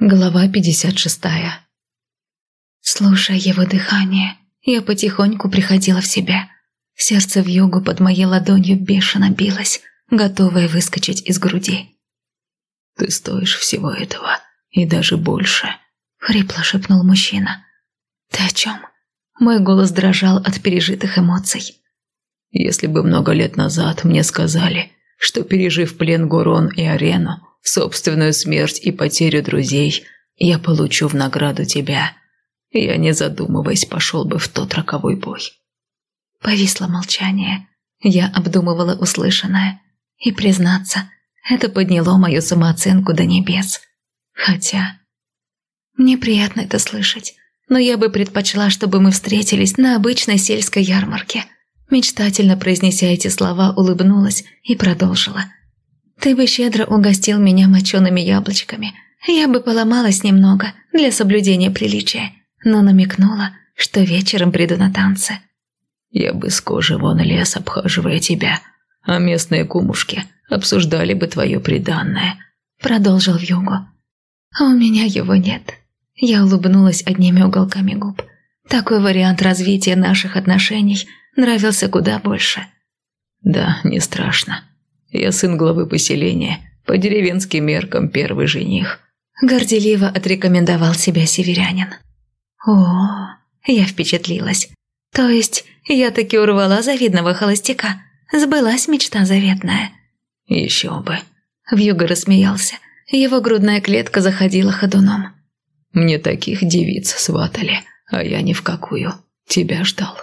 Глава 56 Слушая его дыхание, я потихоньку приходила в себя. Сердце в югу под моей ладонью бешено билось, готовое выскочить из груди. «Ты стоишь всего этого, и даже больше», — хрипло шепнул мужчина. «Ты о чем?» Мой голос дрожал от пережитых эмоций. «Если бы много лет назад мне сказали, что, пережив плен Гурон и Арену, собственную смерть и потерю друзей, я получу в награду тебя. Я, не задумываясь, пошел бы в тот роковой бой. Повисло молчание. Я обдумывала услышанное. И, признаться, это подняло мою самооценку до небес. Хотя... Мне приятно это слышать, но я бы предпочла, чтобы мы встретились на обычной сельской ярмарке. Мечтательно произнеся эти слова, улыбнулась и продолжила – ты бы щедро угостил меня мочеными яблочками. Я бы поломалась немного для соблюдения приличия, но намекнула, что вечером приду на танцы. Я бы с кожи вон лес, обхаживая тебя, а местные кумушки обсуждали бы твое преданное. Продолжил Вьюгу. А у меня его нет. Я улыбнулась одними уголками губ. Такой вариант развития наших отношений нравился куда больше. Да, не страшно. Я сын главы поселения, по деревенским меркам первый жених». Горделиво отрекомендовал себя северянин. О, я впечатлилась. То есть я таки урвала завидного холостяка. Сбылась мечта заветная. Еще бы. Вьюга рассмеялся. Его грудная клетка заходила ходуном. Мне таких девиц сватали, а я ни в какую. Тебя ждал.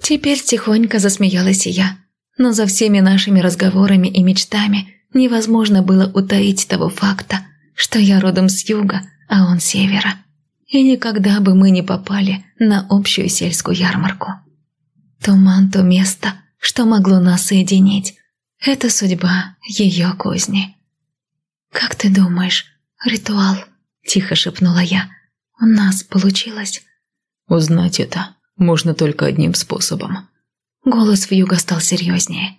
Теперь тихонько засмеялась и я но за всеми нашими разговорами и мечтами невозможно было утаить того факта, что я родом с юга, а он с севера. И никогда бы мы не попали на общую сельскую ярмарку. Туман то место, что могло нас соединить. Это судьба ее козни. «Как ты думаешь, ритуал?» – тихо шепнула я. «У нас получилось?» «Узнать это можно только одним способом», Голос Вьюга стал серьезнее.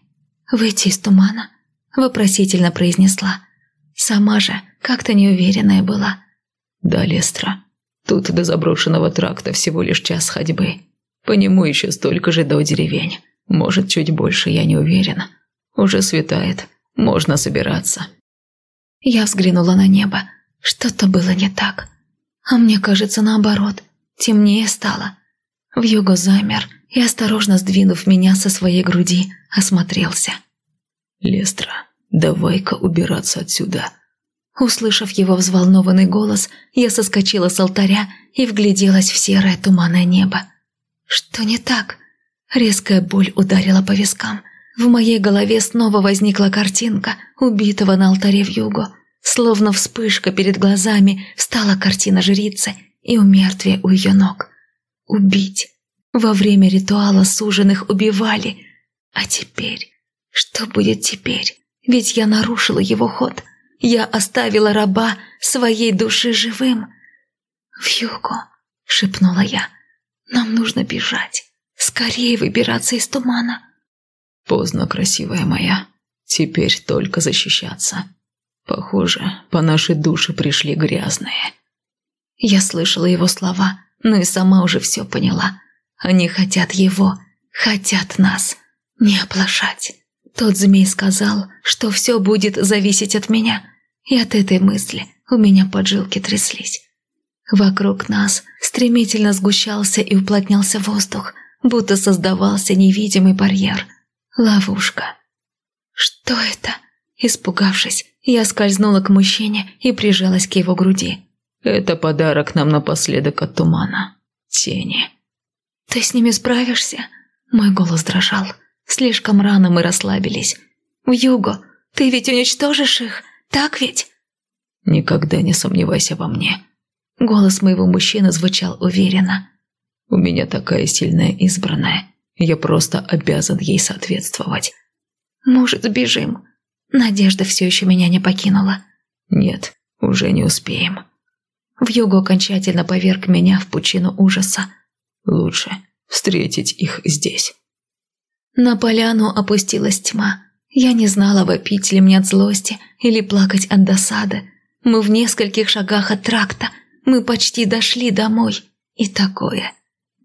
«Выйти из тумана?» – вопросительно произнесла. Сама же как-то неуверенная была. «Да, Лестра, тут до заброшенного тракта всего лишь час ходьбы. По нему еще столько же до деревень. Может, чуть больше, я не уверена. Уже светает, можно собираться». Я взглянула на небо. Что-то было не так. А мне кажется, наоборот, темнее стало. Вьюго замер – и, осторожно сдвинув меня со своей груди, осмотрелся. «Лестра, давай-ка убираться отсюда». Услышав его взволнованный голос, я соскочила с алтаря и вгляделась в серое туманное небо. «Что не так?» Резкая боль ударила по вискам. В моей голове снова возникла картинка убитого на алтаре в югу. Словно вспышка перед глазами стала картина жрицы и умертвие у ее ног. Убить. Во время ритуала суженых убивали. А теперь? Что будет теперь? Ведь я нарушила его ход. Я оставила раба своей души живым. «Вьюго», — шепнула я, — «нам нужно бежать. Скорее выбираться из тумана». «Поздно, красивая моя. Теперь только защищаться. Похоже, по нашей душе пришли грязные». Я слышала его слова, но и сама уже все поняла. Они хотят его, хотят нас. Не оплошать. Тот змей сказал, что все будет зависеть от меня, и от этой мысли у меня поджилки тряслись. Вокруг нас стремительно сгущался и уплотнялся воздух, будто создавался невидимый барьер. Ловушка. «Что это?» Испугавшись, я скользнула к мужчине и прижалась к его груди. «Это подарок нам напоследок от тумана. Тени». «Ты с ними справишься?» Мой голос дрожал. Слишком рано мы расслабились. «Вьюго, ты ведь уничтожишь их, так ведь?» «Никогда не сомневайся во мне». Голос моего мужчины звучал уверенно. «У меня такая сильная избранная. Я просто обязан ей соответствовать». «Может, сбежим?» Надежда все еще меня не покинула. «Нет, уже не успеем». Вьюго окончательно поверг меня в пучину ужаса. Лучше встретить их здесь. На поляну опустилась тьма. Я не знала, вопить ли мне от злости или плакать от досады. Мы в нескольких шагах от тракта. Мы почти дошли домой. И такое.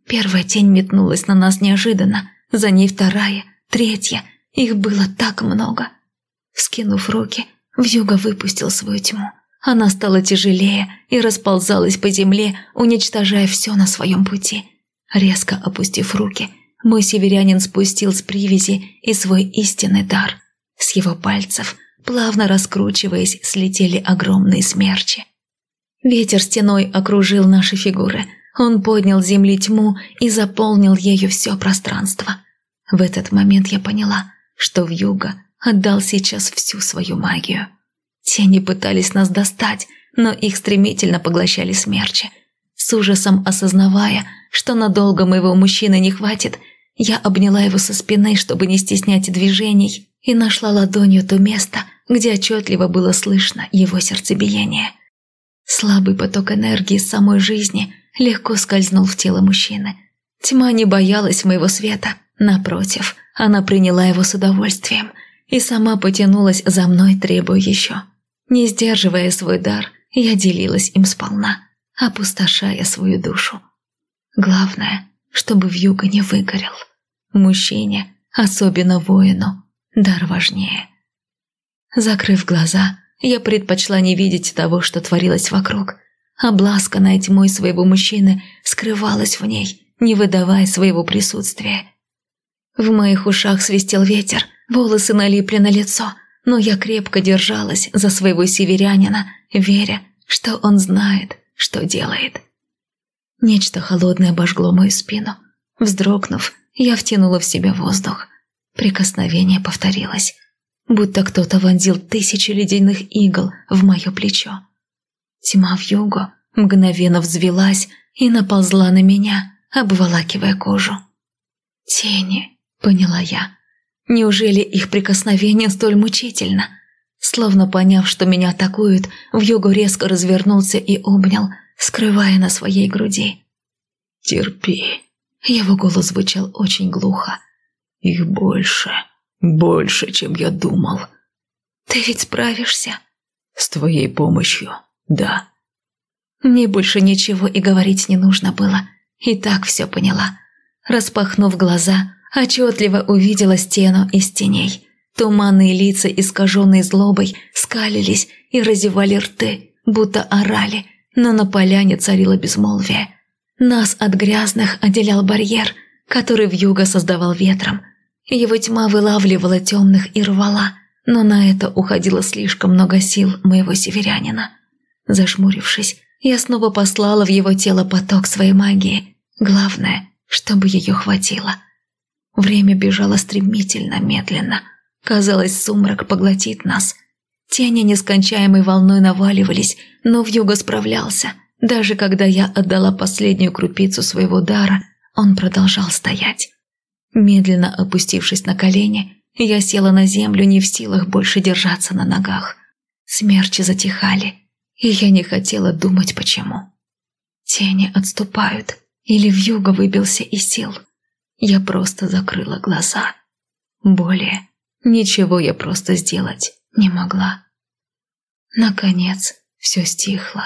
Первая тень метнулась на нас неожиданно. За ней вторая, третья. Их было так много. Вскинув руки, Вьюга выпустил свою тьму. Она стала тяжелее и расползалась по земле, уничтожая все на своем пути. Резко опустив руки, мой северянин спустил с привязи и свой истинный дар. С его пальцев, плавно раскручиваясь, слетели огромные смерчи. Ветер стеной окружил наши фигуры. Он поднял земли тьму и заполнил ею все пространство. В этот момент я поняла, что вьюга отдал сейчас всю свою магию. Тени пытались нас достать, но их стремительно поглощали смерчи. С ужасом осознавая, что надолго моего мужчины не хватит, я обняла его со спины, чтобы не стеснять движений, и нашла ладонью то место, где отчетливо было слышно его сердцебиение. Слабый поток энергии самой жизни легко скользнул в тело мужчины. Тьма не боялась моего света, напротив, она приняла его с удовольствием и сама потянулась за мной, требуя еще. Не сдерживая свой дар, я делилась им сполна, опустошая свою душу. Главное, чтобы вьюга не выгорел. Мужчине, особенно воину, дар важнее. Закрыв глаза, я предпочла не видеть того, что творилось вокруг. Обласканная тьмой своего мужчины скрывалась в ней, не выдавая своего присутствия. В моих ушах свистел ветер, волосы налипли на лицо, но я крепко держалась за своего северянина, веря, что он знает, что делает. Нечто холодное обожгло мою спину. Вздрогнув, я втянула в себя воздух. Прикосновение повторилось, будто кто-то вонзил тысячи ледяных игл в мое плечо. Тьма в югу мгновенно взвелась и наползла на меня, обволакивая кожу. «Тени», — поняла я. «Неужели их прикосновение столь мучительно?» Словно поняв, что меня атакуют, Вьюгу резко развернулся и обнял, скрывая на своей груди. «Терпи», его голос звучал очень глухо. «Их больше, больше, чем я думал». «Ты ведь справишься?» «С твоей помощью, да». Мне больше ничего и говорить не нужно было. И так все поняла. Распахнув глаза, отчетливо увидела стену из теней. Туманные лица, искаженные злобой, скалились и разевали рты, будто орали, но на поляне царило безмолвие. Нас от грязных отделял барьер, который вьюга создавал ветром. Его тьма вылавливала темных и рвала, но на это уходило слишком много сил моего северянина. Зашмурившись, я снова послала в его тело поток своей магии. Главное, чтобы ее хватило. Время бежало стремительно, медленно. Казалось, сумрак поглотит нас. Тени нескончаемой волной наваливались, но вьюга справлялся – даже когда я отдала последнюю крупицу своего дара, он продолжал стоять. Медленно опустившись на колени, я села на землю, не в силах больше держаться на ногах. Смерчи затихали, и я не хотела думать, почему. Тени отступают, или вьюга выбился из сил. Я просто закрыла глаза. Более ничего я просто сделать не могла. Наконец, все стихло.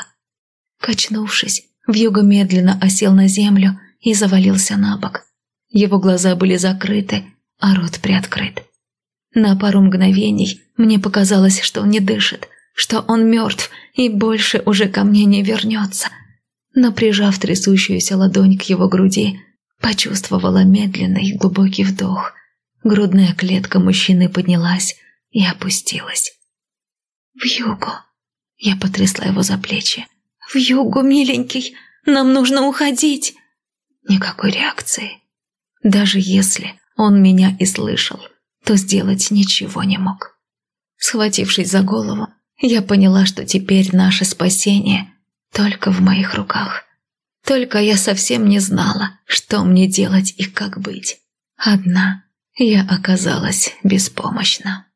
Качнувшись, Вьюга медленно осел на землю и завалился на бок. Его глаза были закрыты, а рот приоткрыт. На пару мгновений мне показалось, что он не дышит, что он мертв и больше уже ко мне не вернется. Но прижав трясущуюся ладонь к его груди, почувствовала медленный глубокий вдох. Грудная клетка мужчины поднялась и опустилась. «В югу!» Я потрясла его за плечи. «В югу, миленький, нам нужно уходить!» Никакой реакции. Даже если он меня и слышал, то сделать ничего не мог. Схватившись за голову, я поняла, что теперь наше спасение только в моих руках. Только я совсем не знала, что мне делать и как быть. Одна я оказалась беспомощна.